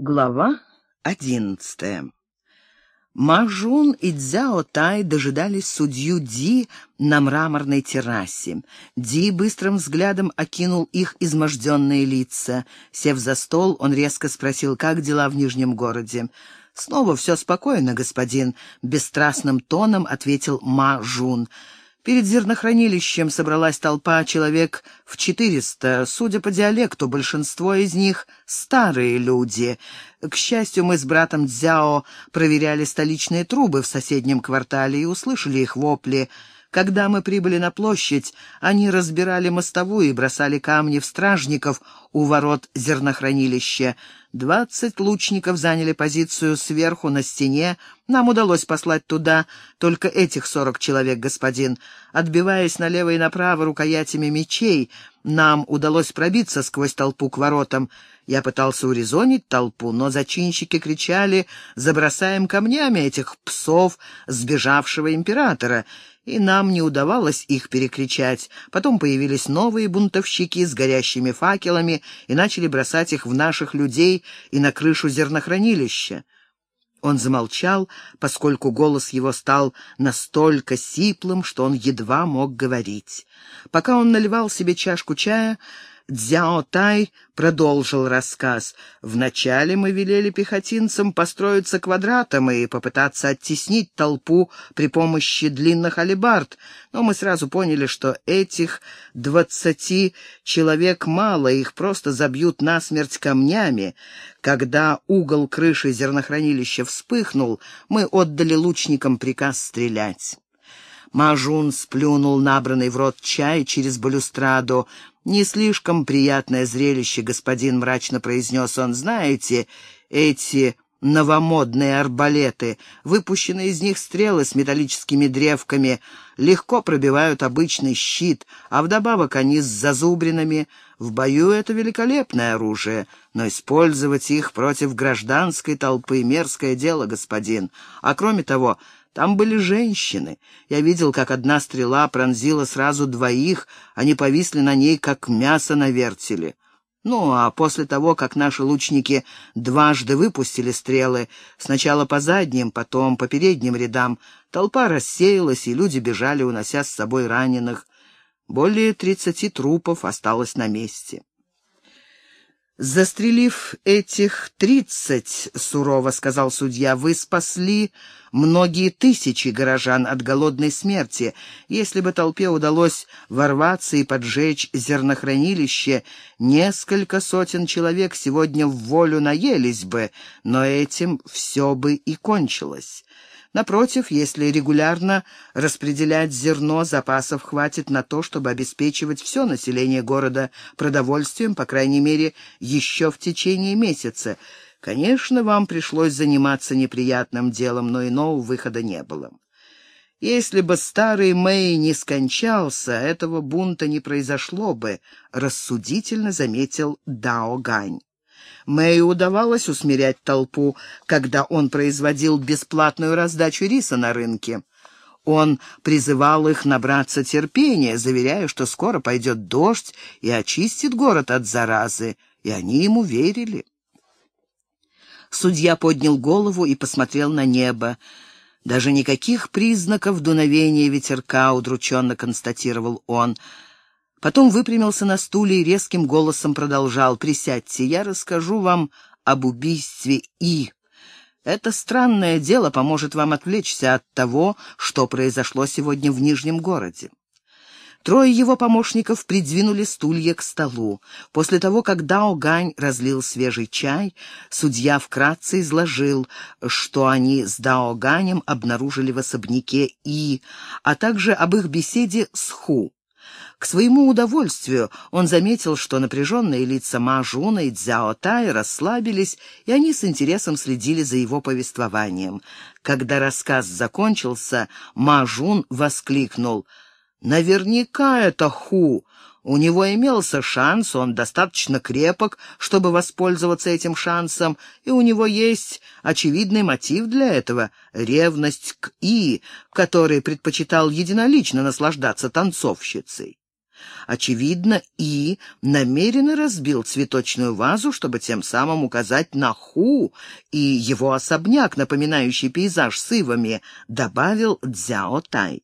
Глава одиннадцатая Мажун и Цзяо Тай дожидались судью Ди на мраморной террасе. Ди быстрым взглядом окинул их изможденные лица. Сев за стол, он резко спросил, как дела в Нижнем городе. «Снова все спокойно, господин», — бесстрастным тоном ответил Мажун. Перед зернохранилищем собралась толпа человек в четыреста. Судя по диалекту, большинство из них — старые люди. К счастью, мы с братом Дзяо проверяли столичные трубы в соседнем квартале и услышали их вопли — когда мы прибыли на площадь, они разбирали мостовую и бросали камни в стражников у ворот зернохранилища. Двадцать лучников заняли позицию сверху на стене. Нам удалось послать туда только этих сорок человек, господин. Отбиваясь налево и направо рукоятями мечей, нам удалось пробиться сквозь толпу к воротам. Я пытался урезонить толпу, но зачинщики кричали «Забросаем камнями этих псов сбежавшего императора!» и нам не удавалось их перекричать. Потом появились новые бунтовщики с горящими факелами и начали бросать их в наших людей и на крышу зернохранилища. Он замолчал, поскольку голос его стал настолько сиплым, что он едва мог говорить. Пока он наливал себе чашку чая, Дзяо Тай продолжил рассказ. «Вначале мы велели пехотинцам построиться квадратом и попытаться оттеснить толпу при помощи длинных алебард, но мы сразу поняли, что этих двадцати человек мало, их просто забьют насмерть камнями. Когда угол крыши зернохранилища вспыхнул, мы отдали лучникам приказ стрелять». Мажун сплюнул набранный в рот чай через балюстраду. «Не слишком приятное зрелище, господин», — мрачно произнес он. «Знаете, эти новомодные арбалеты, выпущенные из них стрелы с металлическими древками, легко пробивают обычный щит, а вдобавок они с зазубринами. В бою это великолепное оружие, но использовать их против гражданской толпы — мерзкое дело, господин. А кроме того, там были женщины. Я видел, как одна стрела пронзила сразу двоих, они повисли на ней, как мясо на вертеле. Ну, а после того, как наши лучники дважды выпустили стрелы, сначала по задним, потом по передним рядам, толпа рассеялась, и люди бежали, унося с собой раненых. Более тридцати трупов осталось на месте. «Застрелив этих тридцать, — сурово сказал судья, — вы спасли многие тысячи горожан от голодной смерти. Если бы толпе удалось ворваться и поджечь зернохранилище, несколько сотен человек сегодня в волю наелись бы, но этим все бы и кончилось. Напротив, если регулярно распределять зерно, запасов хватит на то, чтобы обеспечивать все население города продовольствием, по крайней мере, еще в течение месяца. Конечно, вам пришлось заниматься неприятным делом, но иного выхода не было. Если бы старый Мэй не скончался, этого бунта не произошло бы, рассудительно заметил Дао Гань. Мэю удавалось усмирять толпу, когда он производил бесплатную раздачу риса на рынке. Он призывал их набраться терпения, заверяя, что скоро пойдет дождь и очистит город от заразы, и они ему верили. Судья поднял голову и посмотрел на небо. Даже никаких признаков дуновения ветерка, удрученно констатировал он — Потом выпрямился на стуле и резким голосом продолжал. «Присядьте, я расскажу вам об убийстве И. Это странное дело поможет вам отвлечься от того, что произошло сегодня в Нижнем городе». Трое его помощников придвинули стулья к столу. После того, как Дао Гань разлил свежий чай, судья вкратце изложил, что они с Дао Ганем обнаружили в особняке И, а также об их беседе с Ху. К своему удовольствию он заметил, что напряженные лица Ма Жуна и Цзяо Тай расслабились, и они с интересом следили за его повествованием. Когда рассказ закончился, Ма Жун воскликнул «Наверняка это Ху!» У него имелся шанс, он достаточно крепок, чтобы воспользоваться этим шансом, и у него есть очевидный мотив для этого — ревность к И, который предпочитал единолично наслаждаться танцовщицей. Очевидно, И намеренно разбил цветочную вазу, чтобы тем самым указать на Ху и его особняк, напоминающий пейзаж с ивами, добавил Дзяо Тай.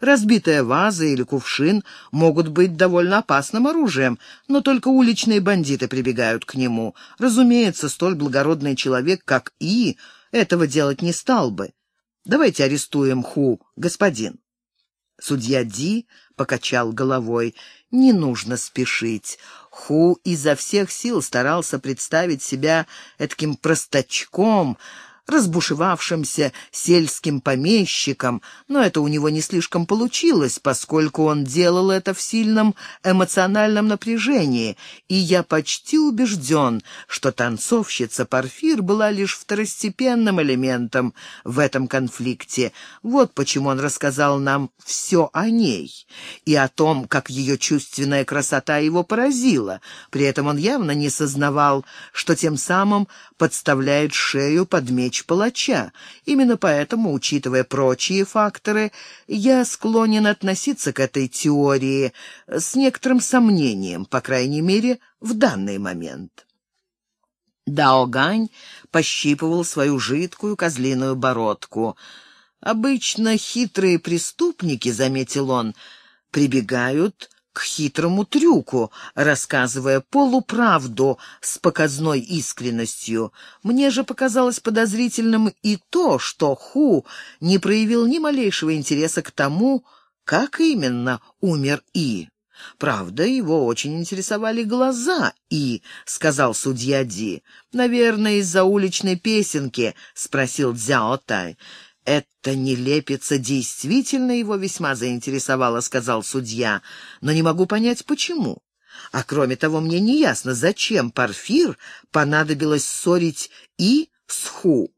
Разбитая ваза или кувшин могут быть довольно опасным оружием, но только уличные бандиты прибегают к нему. Разумеется, столь благородный человек, как И, этого делать не стал бы. Давайте арестуем Ху, господин. Судья Ди покачал головой. «Не нужно спешить. Ху изо всех сил старался представить себя таким простачком, разбушевавшимся сельским помещиком, но это у него не слишком получилось, поскольку он делал это в сильном эмоциональном напряжении, и я почти убежден, что танцовщица Парфир была лишь второстепенным элементом в этом конфликте. Вот почему он рассказал нам все о ней и о том, как ее чувственная красота его поразила. При этом он явно не сознавал, что тем самым подставляет шею под меч палача. Именно поэтому, учитывая прочие факторы, я склонен относиться к этой теории с некоторым сомнением, по крайней мере, в данный момент. Даогань пощипывал свою жидкую козлиную бородку. «Обычно хитрые преступники, — заметил он, — прибегают к хитрому трюку, рассказывая полуправду с показной искренностью. Мне же показалось подозрительным и то, что Ху не проявил ни малейшего интереса к тому, как именно умер И. «Правда, его очень интересовали глаза, И», — сказал судья Ди. «Наверное, из-за уличной песенки», — спросил Дзяо Тай. «Эта нелепица действительно его весьма заинтересовала», — сказал судья, «но не могу понять, почему. А кроме того, мне не ясно, зачем Парфир понадобилось ссорить и с Ху.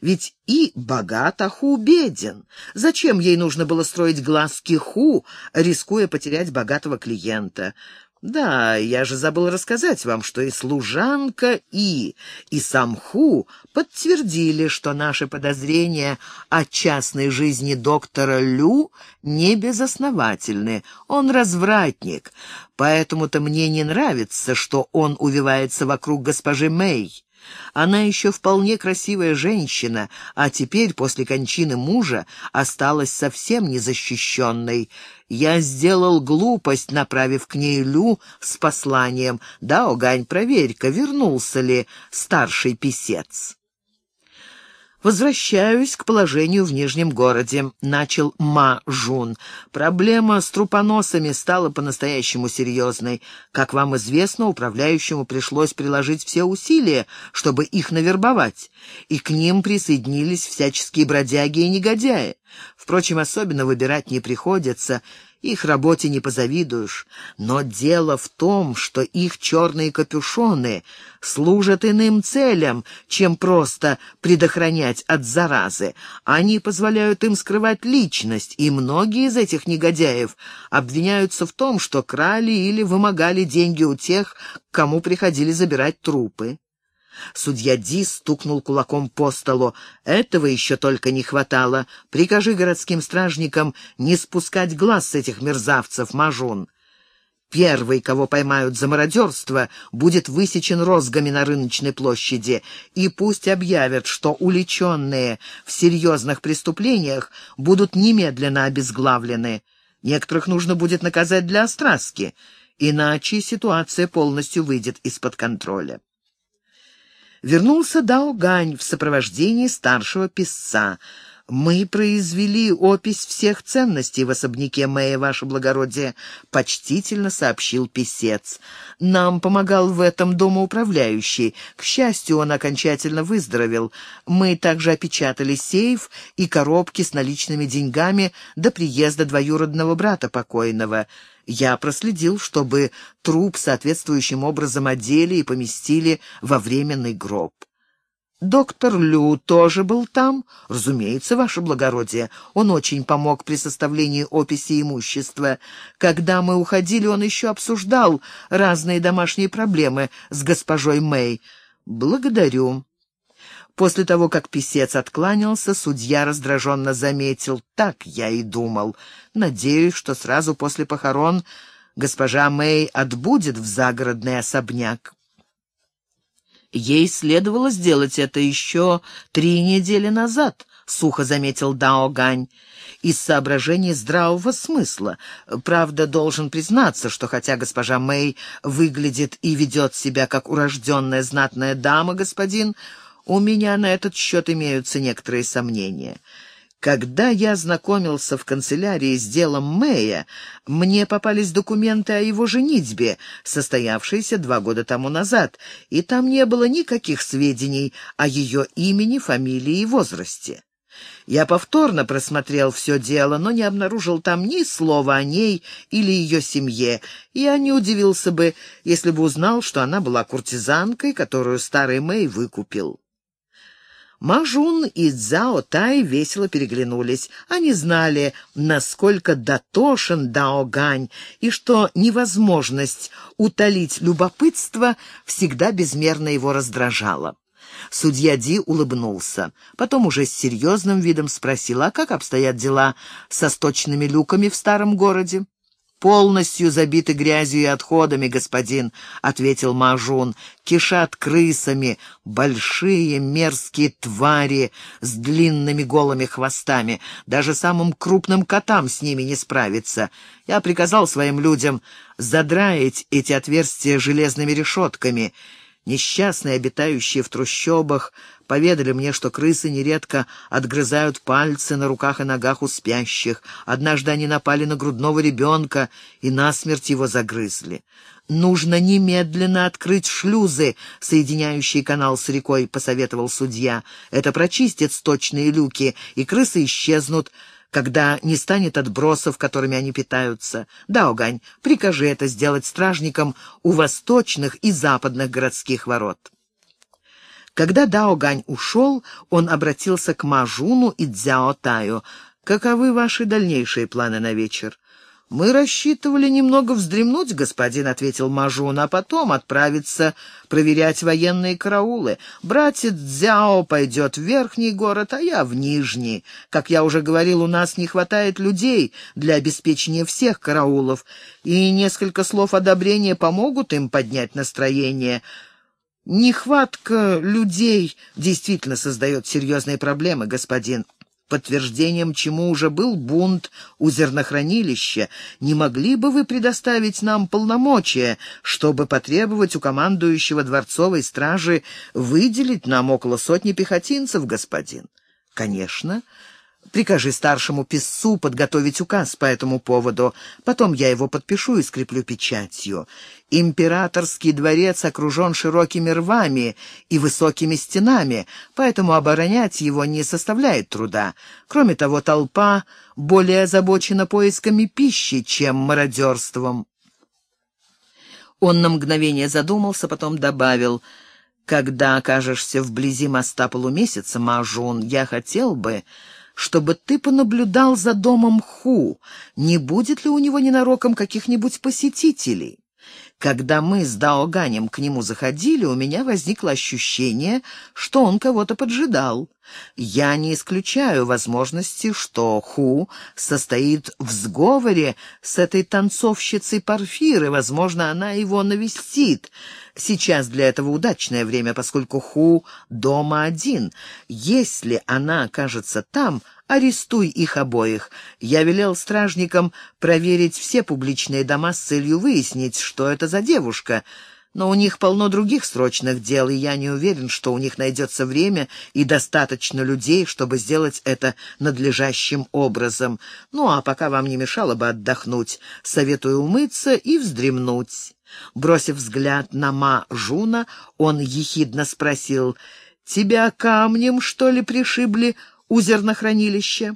Ведь и богат, а Ху беден. Зачем ей нужно было строить глазки Ху, рискуя потерять богатого клиента? «Да, я же забыл рассказать вам, что и служанка И, и сам Ху подтвердили, что наши подозрения о частной жизни доктора Лю не безосновательны. Он развратник, поэтому-то мне не нравится, что он увивается вокруг госпожи Мэй. Она еще вполне красивая женщина, а теперь, после кончины мужа, осталась совсем незащищенной. Я сделал глупость, направив к ней Лю с посланием. «Да, Огань, проверь-ка, вернулся ли старший писец». «Возвращаюсь к положению в Нижнем городе», — начал Ма Жун. «Проблема с трупоносами стала по-настоящему серьезной. Как вам известно, управляющему пришлось приложить все усилия, чтобы их навербовать, и к ним присоединились всяческие бродяги и негодяи. Впрочем, особенно выбирать не приходится — их работе не позавидуешь. Но дело в том, что их черные капюшоны служат иным целям, чем просто предохранять от заразы. Они позволяют им скрывать личность, и многие из этих негодяев обвиняются в том, что крали или вымогали деньги у тех, кому приходили забирать трупы. Судья Ди стукнул кулаком по столу. «Этого еще только не хватало. Прикажи городским стражникам не спускать глаз с этих мерзавцев, Мажун. Первый, кого поймают за мародерство, будет высечен розгами на рыночной площади, и пусть объявят, что уличенные в серьезных преступлениях будут немедленно обезглавлены. Некоторых нужно будет наказать для остраски, иначе ситуация полностью выйдет из-под контроля вернулся Даогань в сопровождении старшего писца. «Мы произвели опись всех ценностей в особняке Мэя, ваше благородие», — почтительно сообщил писец. «Нам помогал в этом домоуправляющий. К счастью, он окончательно выздоровел. Мы также опечатали сейф и коробки с наличными деньгами до приезда двоюродного брата покойного». Я проследил, чтобы труп соответствующим образом одели и поместили во временный гроб. Доктор Лю тоже был там? Разумеется, ваше благородие. Он очень помог при составлении описи имущества. Когда мы уходили, он еще обсуждал разные домашние проблемы с госпожой Мэй. Благодарю. После того, как писец откланялся, судья раздраженно заметил. Так я и думал. Надеюсь, что сразу после похорон госпожа Мэй отбудет в загородный особняк. Ей следовало сделать это еще три недели назад, — сухо заметил Дао Гань, — из соображений здравого смысла. Правда, должен признаться, что хотя госпожа Мэй выглядит и ведет себя как урожденная знатная дама, господин, у меня на этот счет имеются некоторые сомнения. Когда я знакомился в канцелярии с делом Мэя, мне попались документы о его женитьбе, состоявшиеся два года тому назад, и там не было никаких сведений о ее имени, фамилии и возрасте. Я повторно просмотрел все дело, но не обнаружил там ни слова о ней или ее семье. Я не удивился бы, если бы узнал, что она была куртизанкой, которую старый Мэй выкупил. Мажун и Цзао Тай весело переглянулись. Они знали, насколько дотошен Дао Гань, и что невозможность утолить любопытство всегда безмерно его раздражала. Судья Ди улыбнулся. Потом уже с серьезным видом спросил, а как обстоят дела со сточными люками в старом городе? «Полностью забиты грязью и отходами, господин», — ответил Мажун. «Кишат крысами, большие мерзкие твари с длинными голыми хвостами. Даже самым крупным котам с ними не справиться. Я приказал своим людям задраить эти отверстия железными решетками». Несчастные, обитающие в трущобах, поведали мне, что крысы нередко отгрызают пальцы на руках и ногах у спящих. Однажды они напали на грудного ребенка и насмерть его загрызли. «Нужно немедленно открыть шлюзы, соединяющие канал с рекой», — посоветовал судья. «Это прочистит сточные люки, и крысы исчезнут, когда не станет отбросов, которыми они питаются. Да, Огань, прикажи это сделать стражникам у восточных и западных городских ворот». Когда Даогань ушел, он обратился к Мажуну и Цзяо Таю. «Каковы ваши дальнейшие планы на вечер?» «Мы рассчитывали немного вздремнуть, господин», — ответил Мажун, «а потом отправиться проверять военные караулы. Братец Дзяо пойдет в верхний город, а я в нижний. Как я уже говорил, у нас не хватает людей для обеспечения всех караулов, и несколько слов одобрения помогут им поднять настроение». Нехватка людей действительно создает серьезные проблемы, господин подтверждением чему уже был бунт у зернохранилища. Не могли бы вы предоставить нам полномочия, чтобы потребовать у командующего дворцовой стражи выделить нам около сотни пехотинцев, господин? Конечно. Прикажи старшему писцу подготовить указ по этому поводу. Потом я его подпишу и скреплю печатью. Императорский дворец окружен широкими рвами и высокими стенами, поэтому оборонять его не составляет труда. Кроме того, толпа более озабочена поисками пищи, чем мародерством. Он на мгновение задумался, потом добавил — когда окажешься вблизи моста полумесяца, Мажун, я хотел бы, чтобы ты понаблюдал за домом Ху, не будет ли у него ненароком каких-нибудь посетителей. Когда мы с Даоганем к нему заходили, у меня возникло ощущение, что он кого-то поджидал. Я не исключаю возможности, что Ху состоит в сговоре с этой танцовщицей Парфиры, возможно, она его навестит. Сейчас для этого удачное время, поскольку Ху дома один. Если она окажется там, арестуй их обоих. Я велел стражникам проверить все публичные дома с целью выяснить, что это за девушка. Но у них полно других срочных дел, и я не уверен, что у них найдется время и достаточно людей, чтобы сделать это надлежащим образом. Ну, а пока вам не мешало бы отдохнуть, советую умыться и вздремнуть». Бросив взгляд на Ма Жуна, он ехидно спросил, «Тебя камнем, что ли, пришибли у зернохранилища?»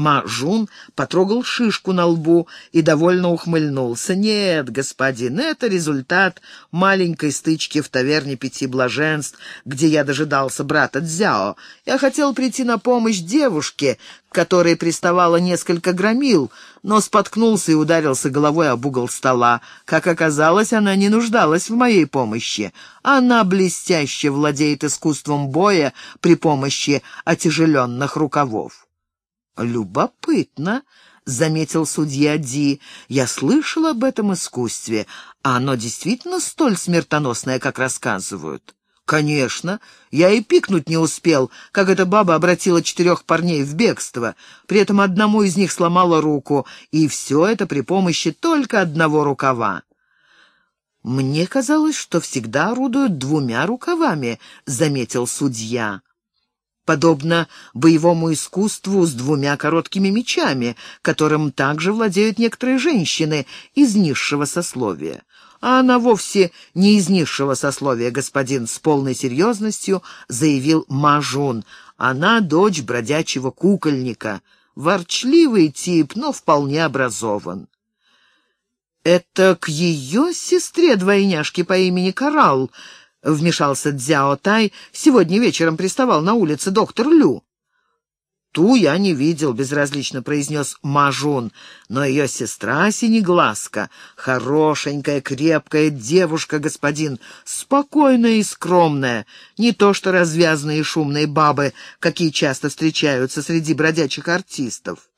Мажун потрогал шишку на лбу и довольно ухмыльнулся. «Нет, господин, это результат маленькой стычки в таверне Пяти Блаженств, где я дожидался брата Дзяо. Я хотел прийти на помощь девушке, которой приставало несколько громил, но споткнулся и ударился головой об угол стола. Как оказалось, она не нуждалась в моей помощи. Она блестяще владеет искусством боя при помощи отяжеленных рукавов». «Любопытно», — заметил судья Ди. «Я слышал об этом искусстве, а оно действительно столь смертоносное, как рассказывают». «Конечно. Я и пикнуть не успел, как эта баба обратила четырех парней в бегство. При этом одному из них сломала руку, и все это при помощи только одного рукава». «Мне казалось, что всегда орудуют двумя рукавами», — заметил судья. «Подобно боевому искусству с двумя короткими мечами, которым также владеют некоторые женщины из низшего сословия а она вовсе не из низшего сословия, господин, с полной серьезностью заявил Мажун. Она дочь бродячего кукольника, ворчливый тип, но вполне образован. «Это к ее сестре-двойняшке по имени Коралл», — вмешался Дзяо Тай, — «сегодня вечером приставал на улице доктор Лю». «Ту я не видел», — безразлично произнес Мажун, «но ее сестра Синеглазка, хорошенькая, крепкая девушка, господин, спокойная и скромная, не то что развязные и шумные бабы, какие часто встречаются среди бродячих артистов».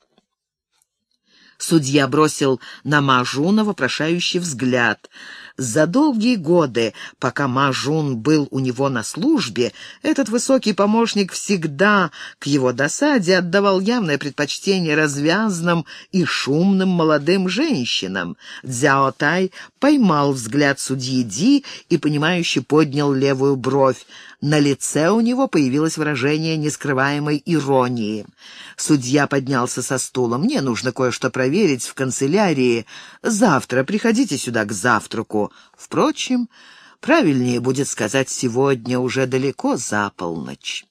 Судья бросил на Мажуна вопрошающий взгляд — за долгие годы, пока Мажун был у него на службе, этот высокий помощник всегда к его досаде отдавал явное предпочтение развязным и шумным молодым женщинам. Дзяо Тай поймал взгляд судьи Ди и, понимающе поднял левую бровь. На лице у него появилось выражение нескрываемой иронии. Судья поднялся со стула. «Мне нужно кое-что проверить в канцелярии. Завтра приходите сюда к завтраку. Впрочем, правильнее будет сказать сегодня уже далеко за полночь».